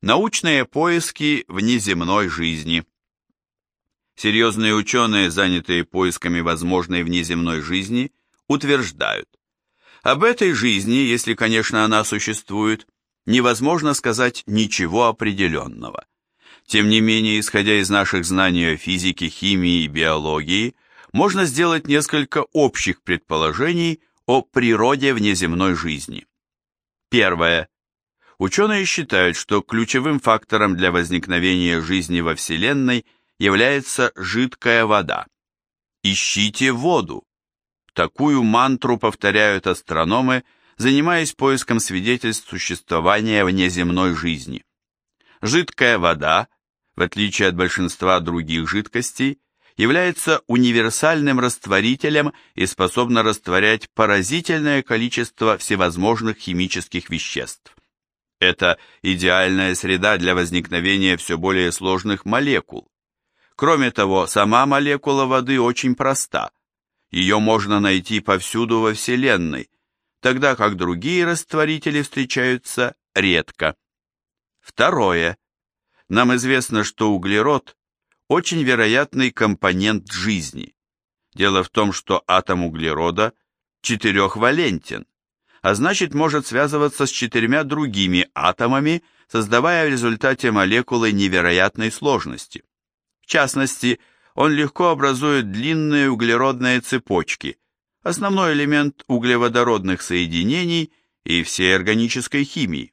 Научные поиски внеземной жизни. Серьезные ученые, занятые поисками возможной внеземной жизни, утверждают, об этой жизни, если, конечно, она существует, невозможно сказать ничего определенного. Тем не менее, исходя из наших знаний о физике, химии и биологии, можно сделать несколько общих предположений о природе внеземной жизни. Первое. Ученые считают, что ключевым фактором для возникновения жизни во Вселенной является жидкая вода. Ищите воду. Такую мантру повторяют астрономы, занимаясь поиском свидетельств существования внеземной жизни. Жидкая вода, в отличие от большинства других жидкостей, является универсальным растворителем и способна растворять поразительное количество всевозможных химических веществ. Это идеальная среда для возникновения все более сложных молекул. Кроме того, сама молекула воды очень проста. Ее можно найти повсюду во Вселенной, тогда как другие растворители встречаются редко. Второе. Нам известно, что углерод – очень вероятный компонент жизни. Дело в том, что атом углерода четырехвалентен а значит может связываться с четырьмя другими атомами, создавая в результате молекулы невероятной сложности. В частности, он легко образует длинные углеродные цепочки, основной элемент углеводородных соединений и всей органической химии.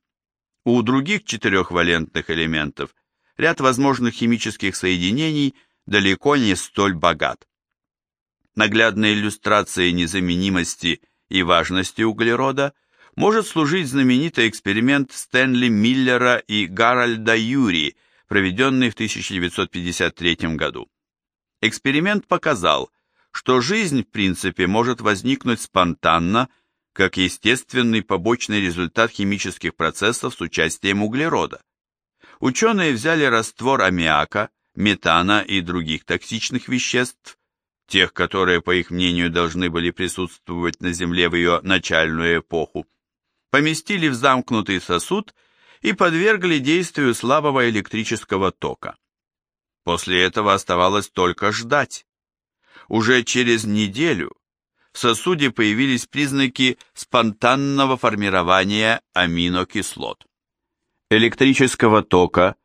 У других четырехвалентных элементов ряд возможных химических соединений далеко не столь богат. Наглядной иллюстрацией незаменимости – и важности углерода может служить знаменитый эксперимент Стэнли Миллера и Гарольда Юри, проведенный в 1953 году. Эксперимент показал, что жизнь в принципе может возникнуть спонтанно, как естественный побочный результат химических процессов с участием углерода. Ученые взяли раствор аммиака, метана и других токсичных веществ, тех, которые, по их мнению, должны были присутствовать на Земле в ее начальную эпоху, поместили в замкнутый сосуд и подвергли действию слабого электрического тока. После этого оставалось только ждать. Уже через неделю в сосуде появились признаки спонтанного формирования аминокислот. Электрического тока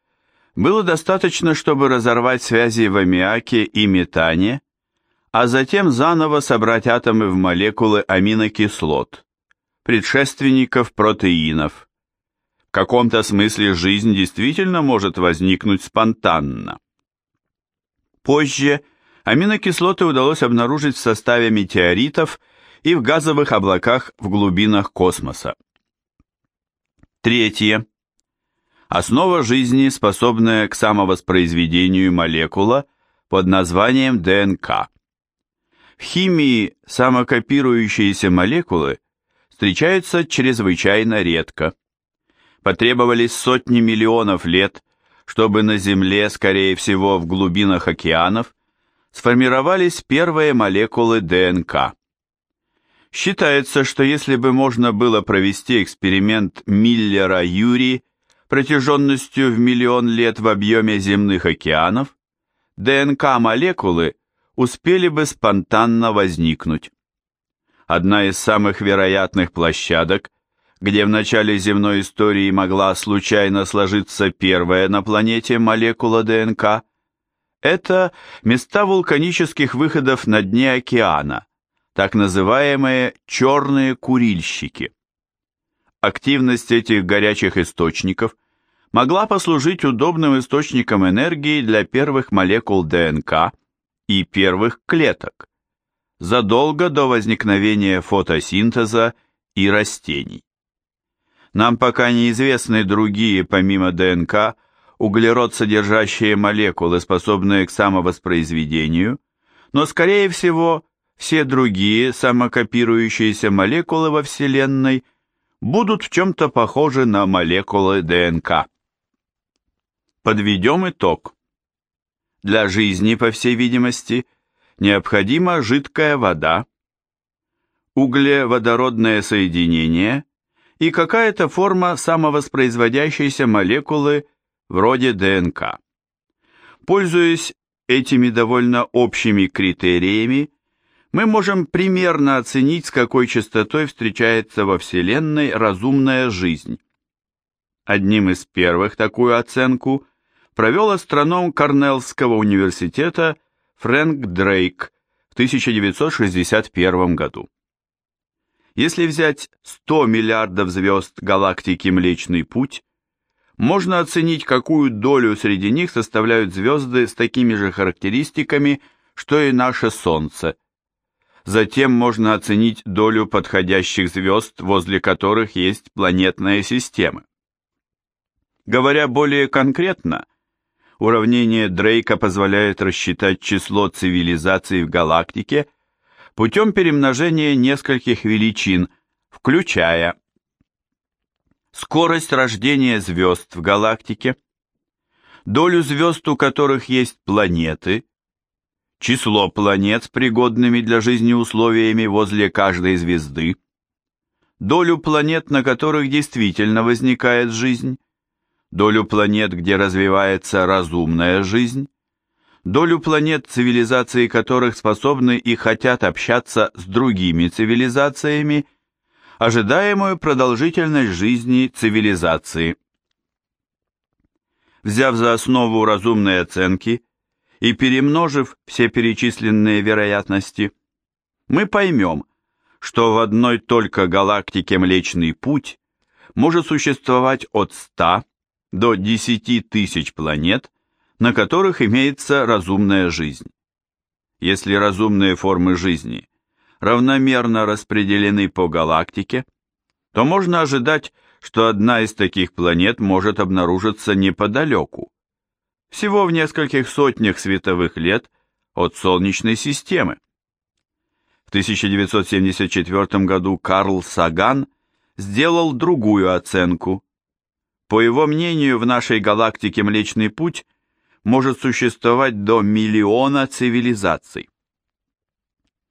было достаточно, чтобы разорвать связи в аммиаке и метане, а затем заново собрать атомы в молекулы аминокислот, предшественников протеинов. В каком-то смысле жизнь действительно может возникнуть спонтанно. Позже аминокислоты удалось обнаружить в составе метеоритов и в газовых облаках в глубинах космоса. Третье. Основа жизни, способная к самовоспроизведению молекула под названием ДНК. В химии самокопирующиеся молекулы встречаются чрезвычайно редко. Потребовались сотни миллионов лет, чтобы на Земле, скорее всего в глубинах океанов, сформировались первые молекулы ДНК. Считается, что если бы можно было провести эксперимент Миллера-Юри протяженностью в миллион лет в объеме земных океанов, ДНК-молекулы успели бы спонтанно возникнуть. Одна из самых вероятных площадок, где в начале земной истории могла случайно сложиться первая на планете молекула ДНК, это места вулканических выходов на дне океана, так называемые черные курильщики. Активность этих горячих источников могла послужить удобным источником энергии для первых молекул ДНК, и первых клеток, задолго до возникновения фотосинтеза и растений. Нам пока неизвестны другие, помимо ДНК, углерод содержащие молекулы, способные к самовоспроизведению, но, скорее всего, все другие самокопирующиеся молекулы во Вселенной будут в чем-то похожи на молекулы ДНК. Подведем итог. Для жизни, по всей видимости, необходима жидкая вода, углеводородное соединение и какая-то форма самовоспроизводящейся молекулы вроде ДНК. Пользуясь этими довольно общими критериями, мы можем примерно оценить, с какой частотой встречается во Вселенной разумная жизнь. Одним из первых такую оценку провел астроном Корнеллского университета Фрэнк Дрейк в 1961 году. Если взять 100 миллиардов звезд галактики Млечный Путь, можно оценить, какую долю среди них составляют звезды с такими же характеристиками, что и наше Солнце. Затем можно оценить долю подходящих звезд, возле которых есть планетные системы. Говоря более конкретно, уравнение Дрейка позволяет рассчитать число цивилизаций в галактике путем перемножения нескольких величин, включая скорость рождения звезд в галактике, долю звезд, у которых есть планеты, число планет с пригодными для жизни условиями возле каждой звезды, долю планет, на которых действительно возникает жизнь, долю планет, где развивается разумная жизнь, долю планет, цивилизации которых способны и хотят общаться с другими цивилизациями, ожидаемую продолжительность жизни цивилизации. Взяв за основу разумные оценки и перемножив все перечисленные вероятности, мы поймем, что в одной только галактике Млечный Путь может существовать от 100 до 10 тысяч планет, на которых имеется разумная жизнь. Если разумные формы жизни равномерно распределены по галактике, то можно ожидать, что одна из таких планет может обнаружиться неподалеку, всего в нескольких сотнях световых лет от Солнечной системы. В 1974 году Карл Саган сделал другую оценку. По его мнению, в нашей галактике Млечный Путь – может существовать до миллиона цивилизаций.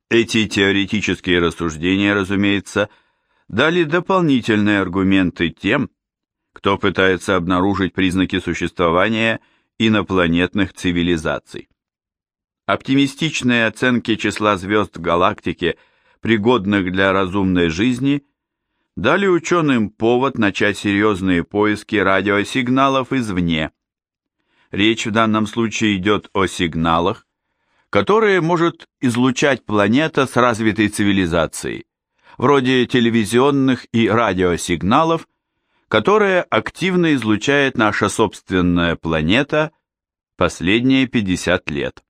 Эти теоретические рассуждения, разумеется, дали дополнительные аргументы тем, кто пытается обнаружить признаки существования инопланетных цивилизаций. Оптимистичные оценки числа звезд в галактике, пригодных для разумной жизни, дали ученым повод начать серьезные поиски радиосигналов извне, Речь в данном случае идет о сигналах, которые может излучать планета с развитой цивилизацией, вроде телевизионных и радиосигналов, которые активно излучает наша собственная планета последние 50 лет.